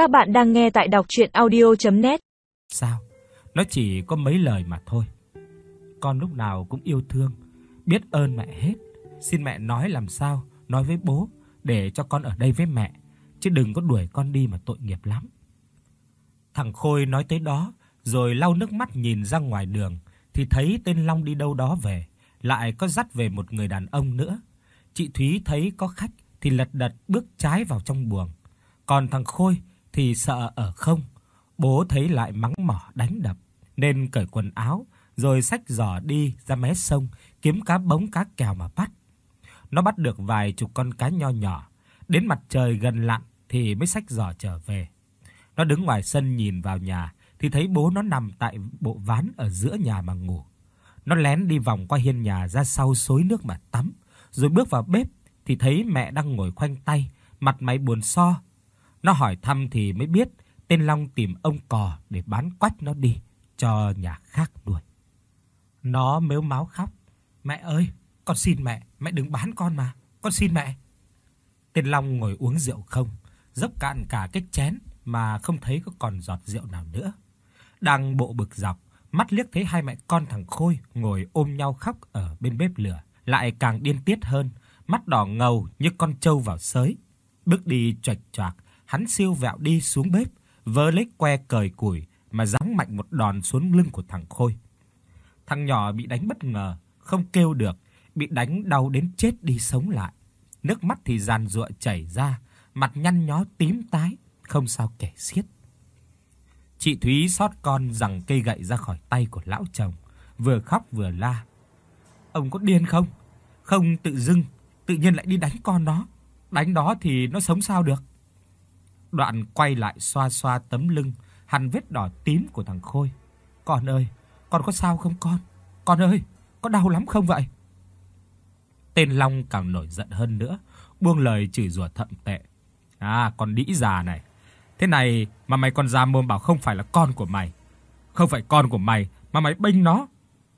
Các bạn đang nghe tại đọc audio net Sao? Nó chỉ có mấy lời mà thôi. Con lúc nào cũng yêu thương, biết ơn mẹ hết. Xin mẹ nói làm sao, nói với bố để cho con ở đây với mẹ, chứ đừng có đuổi con đi mà tội nghiệp lắm. Thằng Khôi nói tới đó, rồi lau nước mắt nhìn ra ngoài đường thì thấy tên Long đi đâu đó về, lại có dắt về một người đàn ông nữa. Chị Thúy thấy có khách thì lật đật bước trái vào trong buồng. Còn thằng Khôi thì sợ ở không. Bố thấy lại mắng mỏ đánh đập nên cởi quần áo rồi xách giỏ đi ra mé sông kiếm cá bống cá kèo mà bắt. Nó bắt được vài chục con cá nho nhỏ, đến mặt trời gần lặn thì mới xách giỏ trở về. Nó đứng ngoài sân nhìn vào nhà thì thấy bố nó nằm tại bộ ván ở giữa nhà mà ngủ. Nó lén đi vòng qua hiên nhà ra sau xối nước mà tắm, rồi bước vào bếp thì thấy mẹ đang ngồi khoanh tay, mặt mày buồn so. Nó hỏi thăm thì mới biết tên Long tìm ông cò để bán quách nó đi cho nhà khác nuôi. Nó mếu máo khóc, "Mẹ ơi, con xin mẹ, mẹ đừng bán con mà, con xin mẹ." Tên Long ngồi uống rượu không, dốc cạn cả cái chén mà không thấy có còn giọt rượu nào nữa. Đang bộ bực dọc, mắt liếc thấy hai mẹ con thằng Khôi ngồi ôm nhau khóc ở bên bếp lửa, lại càng điên tiết hơn, mắt đỏ ngầu như con trâu vào sới. Bước đi choạch choạc, hắn siêu vẹo đi xuống bếp, vơ lấy que cời củi mà giáng mạnh một đòn xuống lưng của thằng Khôi. Thằng nhỏ bị đánh bất ngờ, không kêu được, bị đánh đau đến chết đi sống lại. Nước mắt thì giàn giụa chảy ra, mặt nhăn nhó tím tái, không sao kể xiết. Chị Thúy xót con rằng cây gậy ra khỏi tay của lão chồng, vừa khóc vừa la. Ông có điên không? Không tự dưng tự nhiên lại đi đánh con nó, đánh đó thì nó sống sao được. Đoạn quay lại xoa xoa tấm lưng hằn vết đỏ tím của thằng Khôi. "Con ơi, con có sao không con? Con ơi, có đau lắm không vậy?" Tên Long càng nổi giận hơn nữa, buông lời chửi rủa thậm tệ. "À, con đĩ già này, thế này mà mày còn dám mồm bảo không phải là con của mày. Không phải con của mày mà mày bênh nó.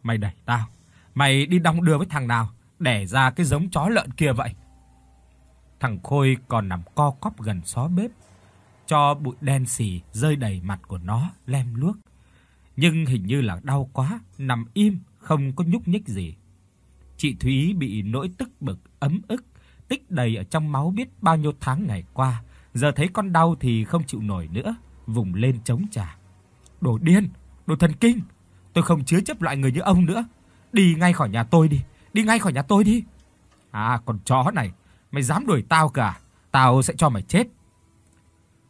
Mày đẩy tao, mày đi đong đưa với thằng nào đẻ ra cái giống chó lợn kia vậy?" Thằng Khôi còn nằm co quắp gần xó bếp, cho bụi đen xì rơi đầy mặt của nó lem luốc. Nhưng hình như là đau quá, nằm im không có nhúc nhích gì. Chị Thúy bị nỗi tức bực ấm ức tích đầy ở trong máu biết bao nhiêu tháng ngày qua, giờ thấy con đau thì không chịu nổi nữa, vùng lên chống trả. Đồ điên, đồ thần kinh, tôi không chứa chấp loại người như ông nữa. Đi ngay khỏi nhà tôi đi, đi ngay khỏi nhà tôi đi. À con chó này, mày dám đuổi tao cả, tao sẽ cho mày chết.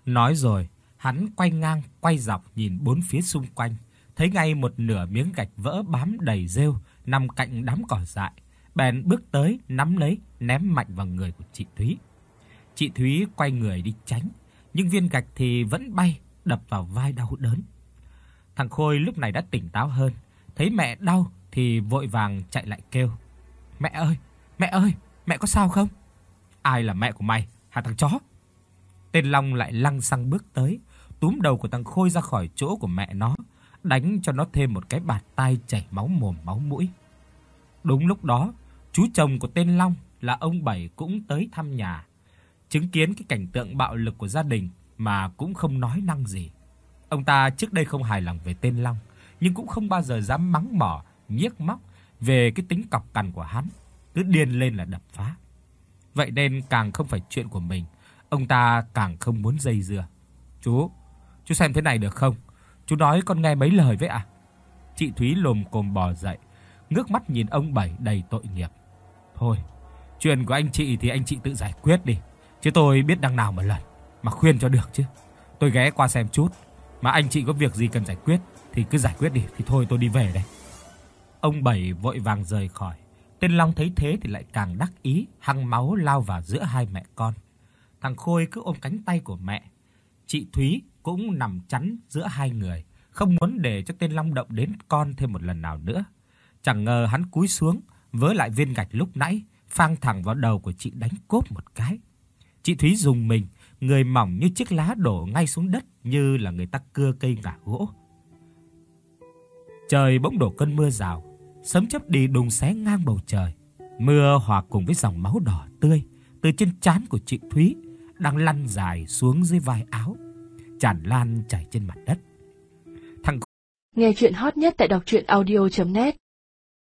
Nói rồi, hắn quay ngang, quay dọc nhìn bốn phía xung quanh, thấy ngay một nửa miếng gạch vỡ bám đầy rêu nằm cạnh đám cỏ dại, bèn bước tới nắm lấy, ném mạnh vào người của chị Thúy. Chị Thúy quay người đi tránh, nhưng viên gạch thì vẫn bay đập vào vai đau đớn. Thằng Khôi lúc này đã tỉnh táo hơn, thấy mẹ đau thì vội vàng chạy lại kêu: "Mẹ ơi, mẹ ơi, mẹ có sao không?" "Ai là mẹ của mày, hả thằng chó?" Tên Long lại lăng xăng bước tới, túm đầu của thằng Khôi ra khỏi chỗ của mẹ nó, đánh cho nó thêm một cái bạt tai chảy máu mồm máu mũi. Đúng lúc đó, chú chồng của tên Long là ông Bảy cũng tới thăm nhà, chứng kiến cái cảnh tượng bạo lực của gia đình mà cũng không nói năng gì. Ông ta trước đây không hài lòng về tên Long, nhưng cũng không bao giờ dám mắng mỏ, nhiếc móc về cái tính cọc cằn của hắn, cứ điên lên là đập phá. Vậy nên càng không phải chuyện của mình, ông ta càng không muốn dây dưa. "Chú, chú xem thế này được không? Chú nói con nghe mấy lời vậy ạ?" Chị Thúy lồm cồm bò dậy, ngước mắt nhìn ông Bảy đầy tội nghiệp. "Thôi, chuyện của anh chị thì anh chị tự giải quyết đi, chứ tôi biết đằng nào mà lần, mà khuyên cho được chứ. Tôi ghé qua xem chút, mà anh chị có việc gì cần giải quyết thì cứ giải quyết đi, thì thôi tôi đi về đây." Ông Bảy vội vàng rời khỏi. Tên Long thấy thế thì lại càng đắc ý, hăng máu lao vào giữa hai mẹ con. Thằng Khôi cứ ôm cánh tay của mẹ. Chị Thúy cũng nằm chắn giữa hai người, không muốn để cho tên Long động đến con thêm một lần nào nữa. Chẳng ngờ hắn cúi xuống, vớ lại viên gạch lúc nãy, phang thẳng vào đầu của chị đánh cốp một cái. Chị Thúy dùng mình, người mỏng như chiếc lá đổ ngay xuống đất như là người ta cưa cây ngả gỗ. Trời bỗng đổ cơn mưa rào, sấm chớp đi đùng xé ngang bầu trời. Mưa hòa cùng với dòng máu đỏ tươi từ trên trán của chị Thúy đang lăn dài xuống dưới vai áo. tràn lan chảy trên mặt đất. Thằng Nghe chuyện hot nhất tại đọc audio net